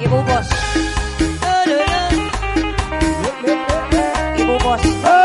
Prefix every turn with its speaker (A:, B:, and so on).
A: E vou boss. E vou boss.